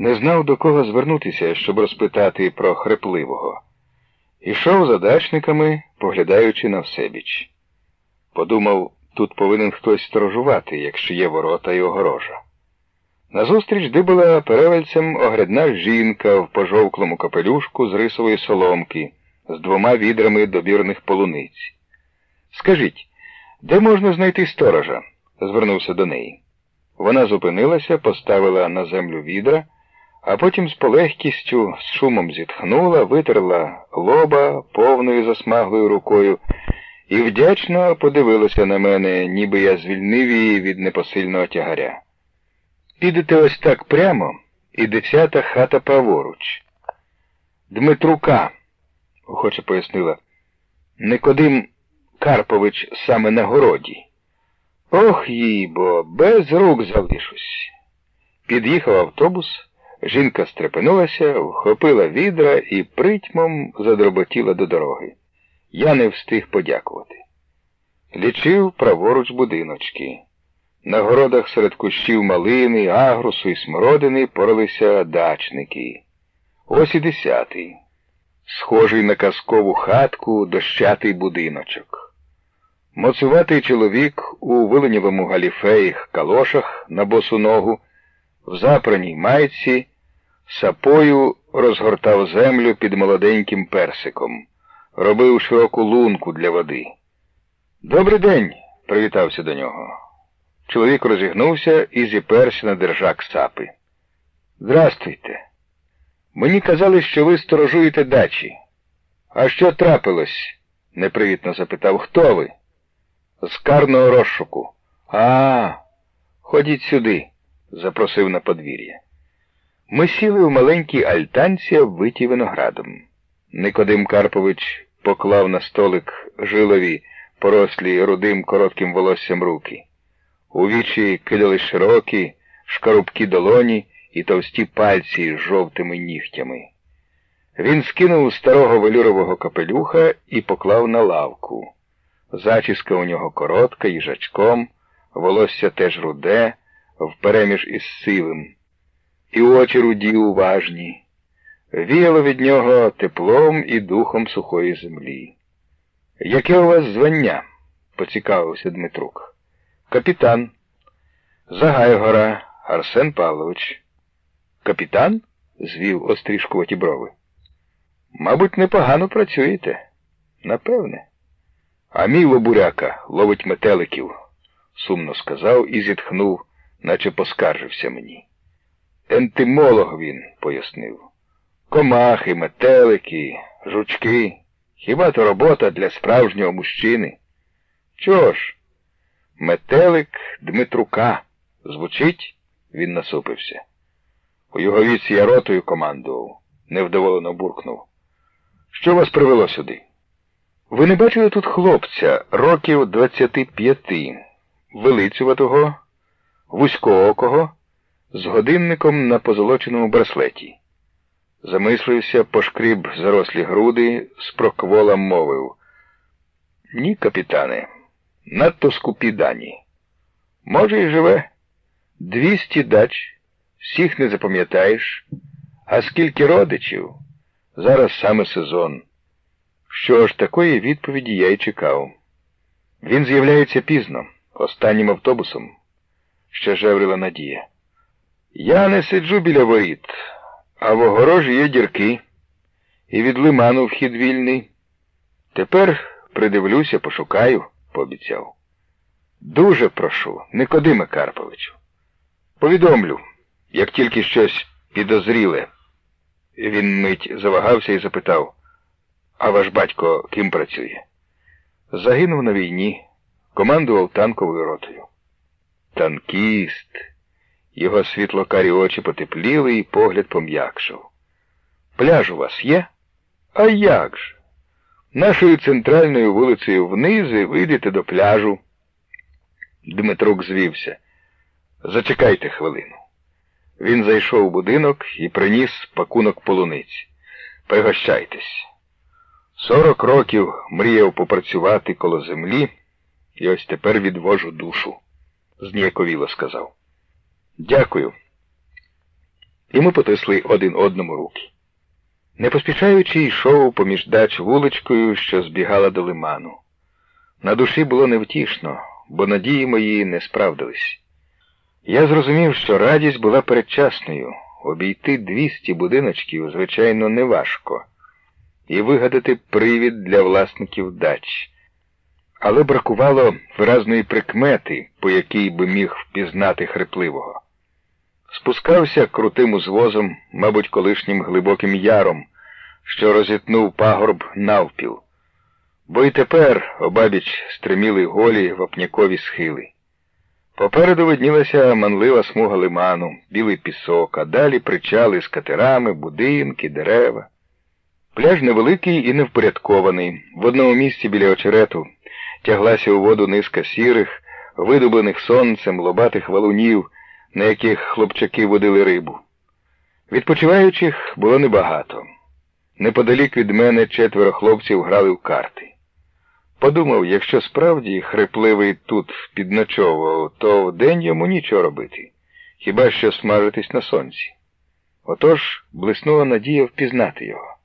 Не знав, до кого звернутися, щоб розпитати про хрепливого. Ішов за дачниками, поглядаючи на всебіч. Подумав, тут повинен хтось сторожувати, якщо є ворота і огорожа. Назустріч дибала перевельцем огрядна жінка в пожовклому капелюшку з рисової соломки, з двома відрами добірних полуниць. Скажіть, де можна знайти сторожа? звернувся до неї. Вона зупинилася, поставила на землю відра, а потім з полегкістю, з шумом зітхнула, витерла лоба повною засмаглою рукою і вдячно подивилася на мене, ніби я звільнив її від непосильного тягаря. Підете ось так прямо, і десята хата праворуч. Дмитрука, охоче пояснила, Никодим Карпович саме на городі. Ох їй бо, без рук залишусь. Під'їхав автобус, жінка стрепенулася, вхопила відра і притьмом задроботіла до дороги. Я не встиг подякувати. Лічив праворуч будиночки. На городах серед кущів малини, агрусу і смородини поралися дачники. Ось і десятий. Схожий на казкову хатку дощатий будиночок. Моцуватий чоловік у виленівому галіфеях калошах на босу ногу, в запраній майці, сапою розгортав землю під молоденьким персиком, робив широку лунку для води. Добрий день, привітався до нього. Чоловік розігнувся і зіперся на держак сапи. Здрастуйте. Мені казали, що ви сторожуєте дачі. А що трапилось? непривітно запитав. Хто ви? З карного розшуку. А, ходіть сюди, запросив на подвір'я. Ми сіли в маленькій альтанці, обвитій виноградом. Никодим Карпович поклав на столик жилові, порослі рудим коротким волоссям руки. У вічі кидали широкі, шкарубкі долоні і товсті пальці з жовтими нігтями. Він скинув старого велюрового капелюха і поклав на лавку. Зачіска у нього коротка, їжачком, волосся теж руде, впереміж із сивим. І очі руді уважні. Віяло від нього теплом і духом сухої землі. Яке у вас звання? поцікавився Дмитрук. Капітан. Загайгора Арсен Павлович. Капітан? звів острішкуваті брови. Мабуть, непогано працюєте. Напевне. А мій лобуряка ловить метеликів, сумно сказав і зітхнув, наче поскаржився мені. Ентимолог він, пояснив. Комахи, метелики, жучки. Хіба то робота для справжнього мужчини? Чого ж? Метелик Дмитрука. Звучить? Він насупився. У його віці я ротою командував, невдоволено буркнув. Що вас привело сюди? Ви не бачили тут хлопця років двадцяти п'яти, велицюватого, вузькоокого, з годинником на позолоченому браслеті. Замислився, пошкріб зарослі груди, з прокволом мовив. Ні, капітане, надто скупі дані. Може, і живе. Двісті дач, всіх не запам'ятаєш, а скільки родичів? Зараз саме сезон. Що ж, такої відповіді я й чекав. Він з'являється пізно, останнім автобусом, ще жеврила Надія. Я не сиджу біля воріт, а в огорожі є дірки, і від лиману вхід вільний. Тепер придивлюся, пошукаю, пообіцяв. Дуже прошу, Никодиме Карповичу. Повідомлю, як тільки щось підозріле. Він мить завагався і запитав, а ваш батько ким працює? Загинув на війні, командував танковою ротою. Танкіст. Його світлокарі очі потепліли і погляд пом'якшав. Пляж у вас є? А як же? Нашою центральною вулицею вниз і вийдете до пляжу. Дмитрук звівся. Зачекайте хвилину. Він зайшов у будинок і приніс пакунок полуниць. Пригощайтесь. Сорок років мріяв попрацювати коло землі, і ось тепер відвожу душу, зніяковіло сказав. Дякую. і ми потисли один одному руки. Не поспішаючи, йшов поміж дач вуличкою, що збігала до лиману. На душі було невтішно, бо надії мої не справдились. Я зрозумів, що радість була передчасною. Обійти двісті будиночків, звичайно, неважко, і вигадати привід для власників дач. Але бракувало виразної прикмети, по якій би міг впізнати хрипливого. Спускався крутим узвозом, мабуть, колишнім глибоким яром, що розітнув пагорб навпіл, бо й тепер обабіч стриміли голі вапнякові схили. Попереду виднілася манлива смуга лиману, білий пісок, а далі причали з катерами, будинки, дерева. Пляж невеликий і невпорядкований. В одному місці біля очерету тяглася у воду низка сірих, видублених сонцем лобатих валунів, на яких хлопчаки водили рибу. Відпочиваючих було небагато. Неподалік від мене четверо хлопців грали в карти. Подумав, якщо справді хрипливий тут підночовував, то вдень йому нічого робити, хіба що смажитись на сонці. Отож блиснула надія впізнати його.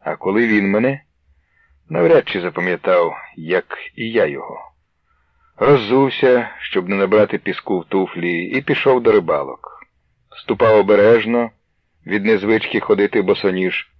А коли він мене, навряд чи запам'ятав, як і я його. Роззувся, щоб не набрати піску в туфлі, і пішов до рибалок. Ступав обережно, від незвички ходити босоніж